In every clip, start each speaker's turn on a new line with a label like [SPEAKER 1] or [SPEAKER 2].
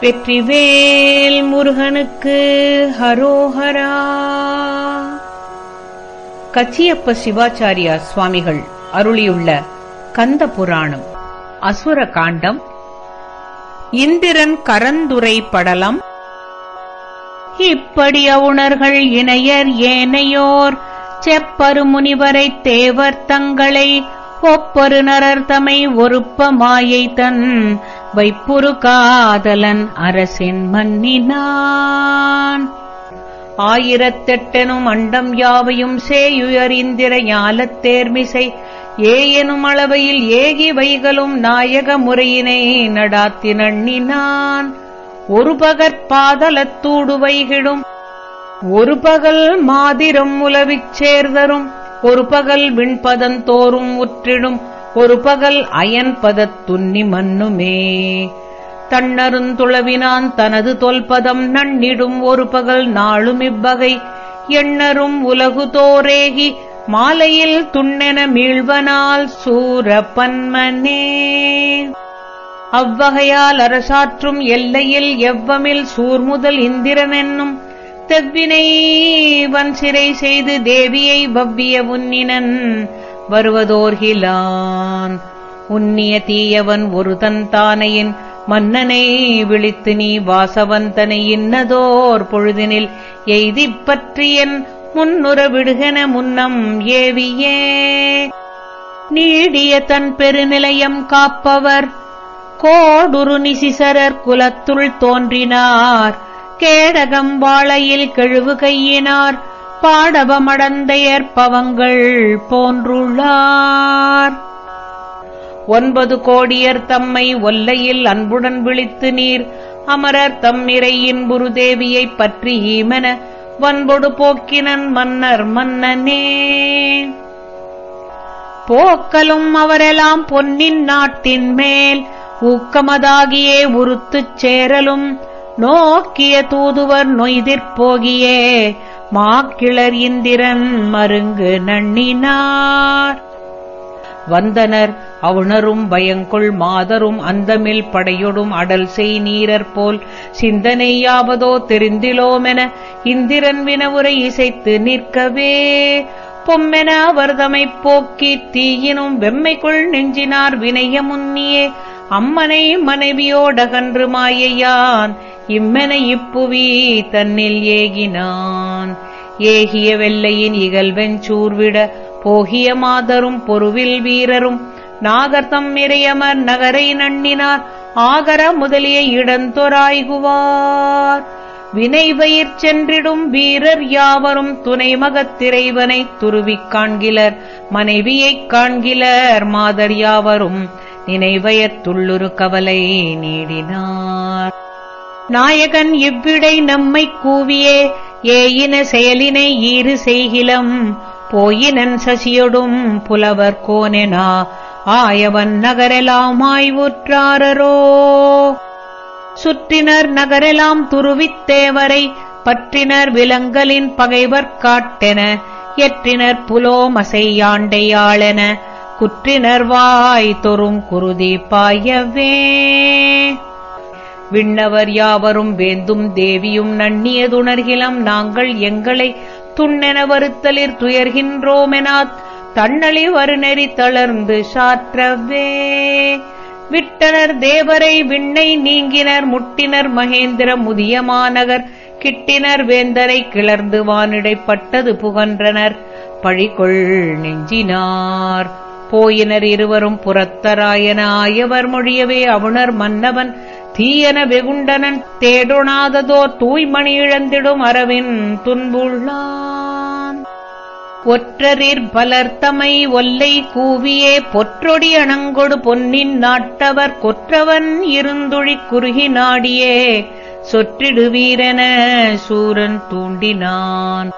[SPEAKER 1] வெற்றிவேல் முருகனுக்கு ஹரோஹரா. கச்சியப்ப சிவாச்சாரியா சுவாமிகள் அருளியுள்ள கந்த புராணம் அசுர காண்டம் இந்திரன் கரந்துரை படலம். இப்படி அவுணர்கள் இணையர் ஏனையோர் செப்பரு முனிவரை தேவர் தங்களை ஒப்பரு நரர்தமை ஒருப்ப மாயை தன் வைப்புரு காதலன் அரசின் மன்னினான் ஆயிரத்தெட்டெனும் அண்டம் யாவையும் சேயுயர் இந்திர ஞாலத் தேர்மிசை ஏயெனும் அளவையில் ஏகி வைகளும் நாயக முறையினை நடாத்தி நண்ணினான். ஒரு பகற்பாதலத்தூடு வைகிடும். ஒரு பகல் மாதிரம் உலவிச் சேர்தரும். ஒரு பகல் விண்பதந்தோறும் உற்றிடும் ஒரு பகல் அயன் பதத்துன்னி மன்னுமே தன்னருந்துளவினான் தனது தொல்பதம் நன்னிடும் ஒரு பகல் நாளும் இவ்வகை. எண்ணரும் உலகு தோரேகி மாலையில் துண்ணென மீழ்வனால் சூர பன்மனே அவ்வகையால் அரசாற்றும் எல்லையில் எவ்வமில் சூர்முதல் இந்திரனென்னும் தெவ்வினை வன் சிறை செய்து தேவியை வவ்விய உன்னினன். வருவதோர்கிலான். உன்னிய தீயவன் ஒரு தன்தானையின் மன்னனை விழித்து நீ வாசவந்தனை இன்னதோர் பொழுதினில் எய்திப் பற்றியன் முன்னுற விடுகன முன்னம் ஏவியே. நீடிய தன் பெருநிலையம் காப்பவர் கோடுரு நிசிசரர் குலத்துள் தோன்றினார் கேடகம் வாழையில் கெழுவு கையினார் பாடவமடந்தையர் பவங்கள் போன்றுள்ளார். ஒன்பது கோடியர் தம்மை ஒல்லையில் அன்புடன் விழித்து நீர் அமரர் தம் இறையின் குருதேவியைப் பற்றி ஈமென வன்பொடு போக்கினன் மன்னர் மன்னனே. போக்கலும் அவரெல்லாம் பொன்னின் நாட்டின் மேல் ஊக்கமதாகியே உருத்துச் சேரலும் நோக்கிய தூதுவர் நொய்திற்போகியே மாக்கிளர் இந்திரன் மருங்கு நண்ணினார். வந்தனர் அவுணரும் பயங்கொள் மாதரும் அந்தமில் படையொடும் அடல் செய் நீரர் போல் சிந்தனையாவதோ தெரிந்திலோமென இந்திரன் வினவுரை இசைத்து நிற்கவே பொம்மென அவர்தமை போக்கி தீயினும் வெம்மைக்குள் நெஞ்சினார் வினைய முன்னியே அம்மனை மனைவியோடகன்று மாயையான் இம்மென இப்புவி தன்னில் ஏகினான். ஏகிய வெள்ளையின் இகழ்வெஞ்சூர்விட போகிய மாதரும் பொருவில் வீரரும். நாகர்தம் இறையமர் நகரை நண்ணினார் ஆகர முதலிய இடந்தொராய்குவார். வினைவயிற் சென்றிடும் வீரர் யாவரும் துணை மகத்திரைவனைத் துருவிக் காண்கிலர். மனைவியைக் காண்கிலர் மாதர் யாவரும் நினைவயத்துள்ளுரு கவலை நீடினார். நாயகன் இவ்விடை நம்மைக் கூவியே ஏயின செயலினை ஈறு செய்கிலம். போயினன் சசியொடும் புலவர் கோனெனா ஆயவன் நகரெலாம் ஆய்வுற்றாரரோ சுற்றினர் நகரெலாம் துருவித்தேவரை பற்றினர் விலங்கலின் பகைவர் காட்டென எற்றினர் புலோமசையாண்டையாளென குற்றினர் வாய் தொறும் குருதி பாயவே. விண்ணவர் யாவரும் வேந்தும் தேவியும் நண்ணியதுணர்கிலம் நாங்கள் எங்களை துண்ணென வருத்தலிற் துயர்கின்றோமெனாத் தன்னளி வருநெறி தளர்ந்து சாற்றவே. விட்டனர் தேவரை விண்ணை நீங்கினர் முட்டினர் மகேந்திர முதிய மாநகர். கிட்டினர் வேந்தரை கிளர்ந்து வானிடைப்பட்டது புகன்றனர். பழிகொள் நெஞ்சினார். போயினர் இருவரும் புறத்தராயன ஆயவர் மொழியவே அவுணர் மன்னவன். தீயன வெகுண்டனன் தேடொணாததோர் தூய்மணி இழந்திடும் அரவின் துன்புள்ளார். ஒற்றரிற் பலர்த்தமை ஒல்லை கூவியே பொற்றொடி அணங்கொடு பொன்னின் நாட்டவர் கொற்றவன் இருந்துழிக் குறுகி நாடியே. சொற்றிடுவீரென சூரன் தூண்டினான்.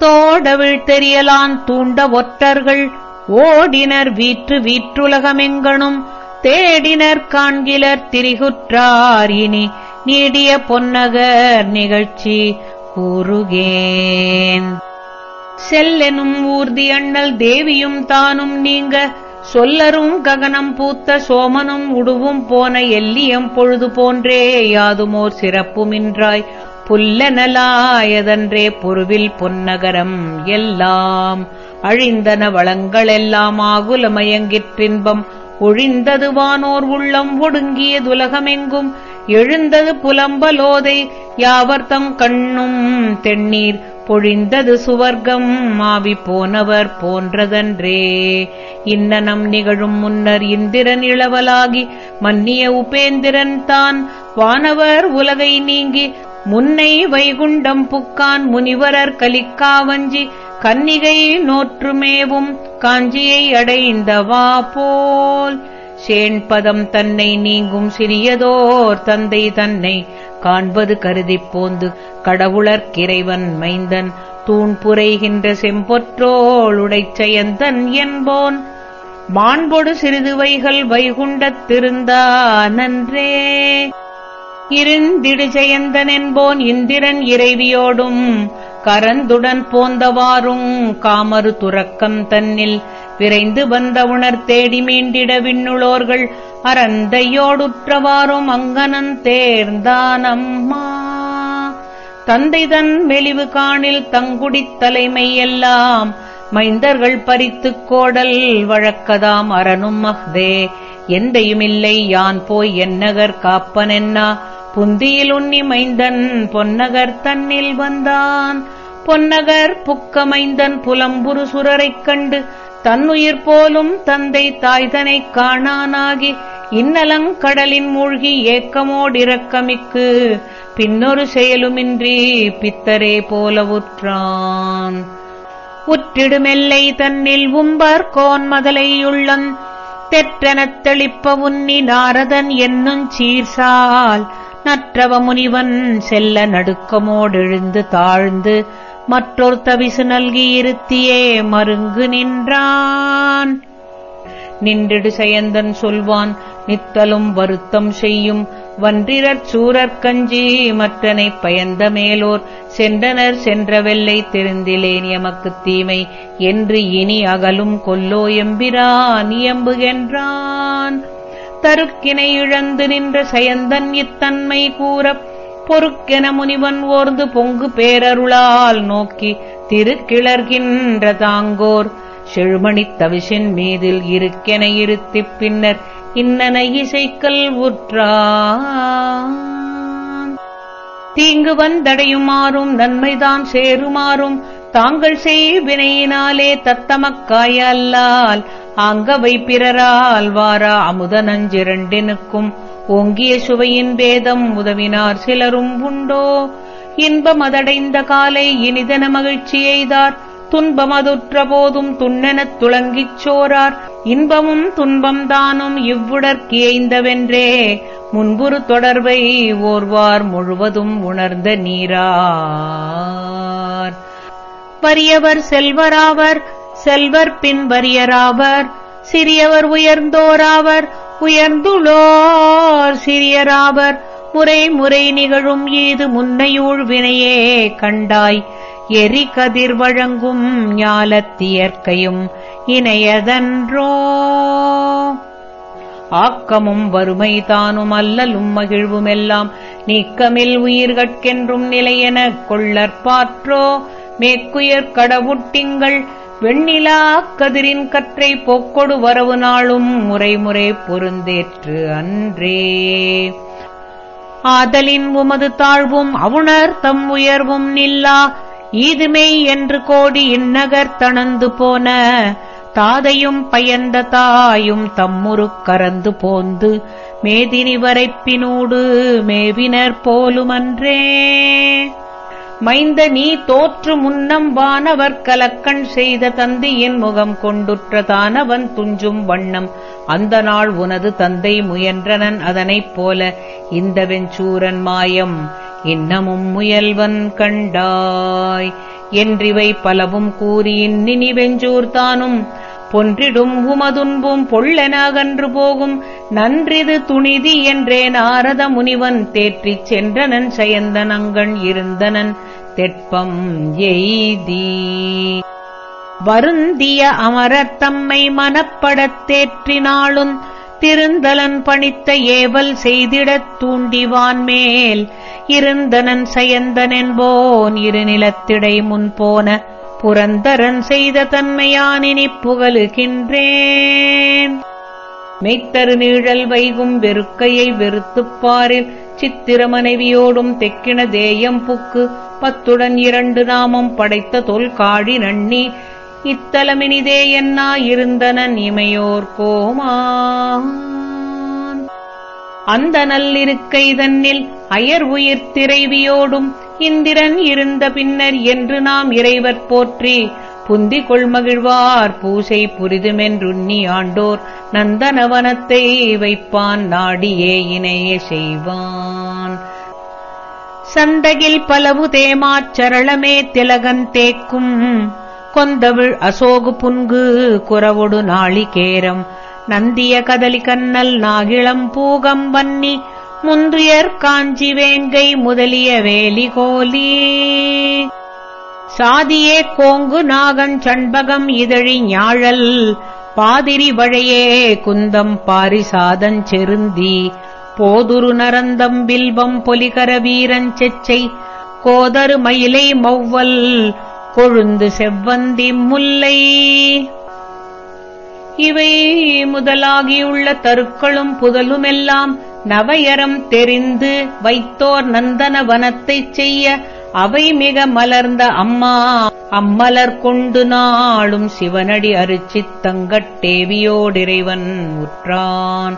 [SPEAKER 1] தோடவிழ் தெரியலான் தூண்ட ஒற்றர்கள் ஓடினர் வீற்று வீற்றுலகமெங்கணும். தேடினர் காண்கிலர் திரிகுற்றார். இனி நீடிய பொன்னகர் நிகழ்ச்சி கூறுகேன். செல்லெனும் ஊர்தி அண்ணல் தேவியும் தானும் நீங்க. சொல்லரும் ககனம் பூத்த சோமனும் உடுவும் போன எல்லியம் பொழுது போன்றே யாதுமோர் சிறப்புமின்றாய் புல்லனலாயதன்றே பொருவில் பொன்னகரம் எல்லாம். அழிந்தன வளங்களெல்லாம் ஆகுலமயங்கிற்றின்பம் ஒழிந்தது வானோர் உள்ளம் ஒடுங்கியதுலகமெங்கும் எழுந்தது புலம்பலோதை யாவர்த்தம் கண்ணும் தென்னீர் பொழிந்தது சுவர்க்கம் மாவி போனவர் போன்றதன்றே. இன்னனம் நிகழும் முன்னர் இந்திரன் இளவலாகி மன்னிய உபேந்திரன் தான். வானவர் உலகை நீங்கி முன்னை வைகுண்டம் புக்கான் முனிவரர் கலிக்காவஞ்சி கன்னிகை நோற்றுமேவும் காஞ்சியை அடைந்தவா போல். சேண்பதம் தன்னை நீங்கும் சிறியதோர் தந்தை தன்னை காண்பது கருதிப் போந்து கடவுளர்க்கிறைவன் மைந்தன் தூண் புரைகின்ற செம்பொற்றோள் உடைச்செயந்தன் என்போன். மாண்பொடு சிறிதுவைகள் வைகுண்டத்திருந்தானன்றே இருந்திடு ஜெயந்தன் என்போன் இந்திரன் இறைவியோடும் கரந்துடன் போந்தவாறும் காமறு துறக்கம் தன்னில் விரைந்து வந்த உணர் தேடி மீண்டிட விண்ணுளோர்கள் அறந்தையோடுற்றவாறும் அங்கனன் தேர்ந்தானம்மா. தந்தை தன் மெலிவு காணில் தங்குடித் தலைமை எல்லாம் மைந்தர்கள் பறித்துக் கோடல் வழக்கதாம் அரணும் மஹ்தே எந்தையுமில்லை யான் போய் என்னகர் காப்பனென்னா? புந்தியில் உன்னி மைந்தன் பொன்னகர் தன்னில் வந்தான். பொன்னகர் புக்கமைந்தன் புலம்புரு சுரரைக் கண்டு தன்னுயிர் போலும் தந்தை தாய்தனைக் காணானாகி இன்னலங்கடலின் மூழ்கி ஏக்கமோடிரக்கமிக்கு பின்னொரு செயலுமின்றி பித்தரே போல உற்றான் உற்றிடுமெல்லை தன்னில் உம்பர் கோன் மதலையுள்ளன் தெற்றெனத் தெளிப்ப உன்னி நாரதன் என்னும் சீர்சால் நற்றவ முனிவன் செல்ல நடுக்கமோடெழுந்து தாழ்ந்து மற்றொரு தவிசு நல்கி இருத்தியே மருங்கு நின்றான். நின்றிடு செயந்தன் சொல்வான் நித்தலும் வருத்தம் செய்யும். வன்றிரற் சூரற்கஞ்சி மற்றனை பயந்த மேலோர். சென்றனர் சென்றவெல்லை தெரிந்திலேன் எமக்குத் தீமை. என்று இனி அகலும் கொல்லோ எம்பிரான் இயம்புகின்றான் தருக்கினை இழந்து நின்ற செயந்தன் இத்தன்மை கூறப் பொறுக்கென முனிவன் ஓர்ந்து பொங்கு பேரருளால் நோக்கி திருக்கிளர்கின்ற தாங்கோர். செழுமணித் தவிஷின் மீதில் இருக்கென இருத்திப் பின்னர் இன்னன இசைக்கல் உற்றா தீங்கு வந்தடையுமாறும் நன்மைதான் சேருமாறும் தாங்கள் செய்வினையினாலே தத்தமக்காய அல்லால் ஆங்கவை பிறரால் வாரா அமுத நஞ்சிரண்டினுக்கும் ஓங்கிய சுவையின் பேதம் உதவினார் சிலரும் உண்டோ? இன்பமதடைந்த காலை இனிதன மகிழ்ச்சி எய்தார். துன்பமதுற்ற போதும் துண்ணெனத் துளங்கிச் சோரார். இன்பமும் துன்பம் தானும் இவ்வுடற்கியைந்தவென்றே முன்புறு தொடர்பை ஓர்வார் முழுவதும் உணர்ந்த நீரார். வறியவர் செல்வராவர் செல்வர் பின் வறியராவர். சிறியவர் உயர்ந்தோராவர் உயர்ந்துளோர் சிறியராவர். முறை முறை நிகழும் ஈது முன்னையூழ் வினையே கண்டாய். எரி கதிர் வழங்கும் ஞாலத்தியற்கையும் இணையதன்றோ. ஆக்கமும் வறுமை தானும் அல்லலும் மகிழ்வுமெல்லாம் நீக்கமில் உயிர்கட்கென்றும் நிலையெனக் கொள்ளற்பாற்றோ மேக்குயர் கடவுட்டிங்கள் வெண்ணிலா கதிரின் கற்றை போக்கொடு வரவு நாளும் முறைமுறை பொருந்தேற்று அன்றே. ஆதலின் உமது தாழ்வும் அவுணர் தம் உயர்வும் நில்லா ஈதுமை என்று கோடி இந்நகர் தணந்து போன தாதையும் பயந்த தாயும் தம்முருக் கறந்து போந்து மேதினி வரைப்பினூடு மேவினர் போலுமன்றே. மைந்த நீ தோற்று முன்னம் வானவர் கலக்கண் செய்த தந்தியின் முகம் கொண்டுற்ற தானவன் துஞ்சும் வண்ணம். அந்த நாள் உனது தந்தை முயன்றனன் அதனைப் போல. இந்த வெஞ்சூரன் மாயம் இன்னமும் முயல்வன் கண்டாய். என்றிவை பலவும் கூறி இன்னினி தானும் பொன்றிடும் உமதுன்பும் பொள்ளென அகன்று போகும். நன்றிது துணிதி என்றே நாரத முனிவன் தேற்றிச் சென்றனன் செயந்தன் இருந்தனன். தெற்பம் எய்தி. வருந்திய அமரத்தம்மை மனப்படத் தேற்றினாலும் திருந்தலன் பணித்த ஏவல் செய்திடத் தூண்டிவான் மேல். இருந்தனன் சயந்தனென்போன் இருநிலத்திடை முன்போன புரந்தரன் செய்த தன்மையானினிப் புகழுகின்றேன். மெய்த்தரு நீழல் வைகும் வெறுக்கையை வெறுத்துப்பாரில் சித்திர மனைவியோடும் தெக்கின தேயம் புக்கு பத்துடன் இரண்டு நாமம் படைத்த தொல்காழி நண்ணி இத்தலமினிதே என்னா இருந்தனன் இமையோர் கோமா அந்த நல்லிருக்கை தன்னில் அயர் உயிர் திரைவியோடும் இந்திரன் இருந்த பின்னர் என்று நாம் இறைவர் போற்றி புந்தி கொள்மகிழ்வார் பூசை புரிதுமென்றுண்ணி ஆண்டோர் நந்தனவனத்தை வைப்பான் நாடியே இணைய செய்வான். சந்தகில் பலவு தேமாச்சரளமே திலகன் தேக்கும் கொந்தவிழ் அசோகு புன்கு குறவொடு நாளிகேரம். நந்திய கதலி கண்ணல் நாகிளம் பூகம் வன்னி முன்றியர் காஞ்சி வேங்கை முதலிய வேலிகோலி. சாதியே கோங்கு நாகன் சண்பகம் இதழி ஞாழல். பாதிரி வழையே குந்தம் பாரிசாதன் செருந்தி. போதுரு நரந்தம் பில்பம் பொலிகர வீரன் செச்சை. கோதரு மயிலை மௌவல். கொழுந்து செவ்வந்தி முல்லை. இவை முதலாகியுள்ள தருக்களும் புதலுமெல்லாம் நவயரம் தெரிந்து வைத்தோர் நந்தன வனத்தைச் செய்ய அவை மிக மலர்ந்த அம்மா. அம்மலர் கொண்டு நாளும் சிவனடி அருச்சித் தங்கட்டேவியோடிறைவன் உற்றான்.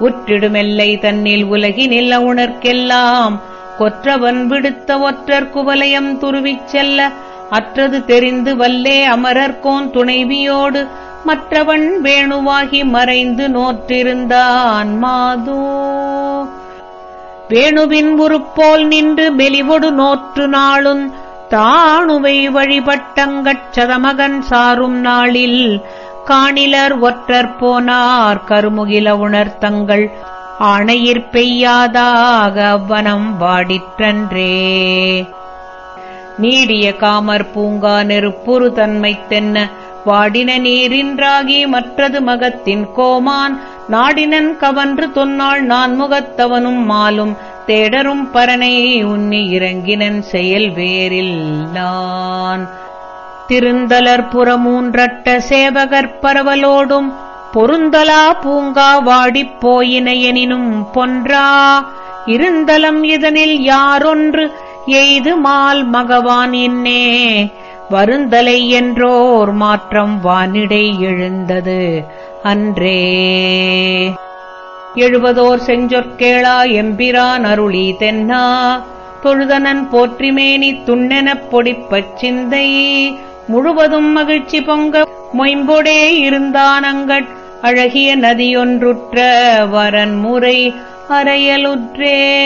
[SPEAKER 1] உற்றிடுமெல்லை தன்னில் உலகினில் உணர்க்கெல்லாம் கொற்றவன் விடுத்த ஒற்றர் குவலயம் துருவிச் செல்ல அற்றது தெரிந்து வல்லே அமரர்கோன் துணைவியோடு மற்றவன் வேணுவாகி மறைந்து நோற்றிருந்தான் மாதோ. வேணுவின் உருப்போல் நின்று மெலிவொடு நோற்று நாளும் தாணுவை வழிபட்டங்கட் சதமகன் சாரும் நாளில் காணிலர் ஒற்றர் போனார் கருமுகில உணர்த்தங்கள் ஆணையிற் பெய்யாதாக அவ்வனம் வாடிற்றன்றே. நீடிய காமர் பூங்கா நெருப்புரு தன்மை தென்ன வாடின நீரின்றாகி மற்றது மகத்தின் கோமான் நாடினன் கவன்று தொன்னாள் நான் முகத்தவனும் மாலும் தேடரும் பரனை உன்னி இறங்கினன் செயல் வேறில்லான். திருந்தலர் புறமூன்றட்ட சேவகர் பரவலோடும் பொருந்தலா பூங்கா வாடிப் போயினையெனினும் பொன்றா இருந்தலம் இதனில் யாரொன்று எய்து மால் மகவான் என்னே. வருந்தலை என்றோர் மாற்றம் வானிடை எழுந்தது அன்றே. எழுவதோர் செஞ்சொற்கேளா எம்பிரான் அருளி தென்னா. தொழுதனன் போற்றிமேனி துண்ணெனப் பொடிப்பச் சிந்தை. முழுவதும் மகிழ்ச்சி பொங்க மொயம்பொடே இருந்தானங்கட் அழகிய நதியொன்றுற்ற வரன்முறை அறையலுற்றே.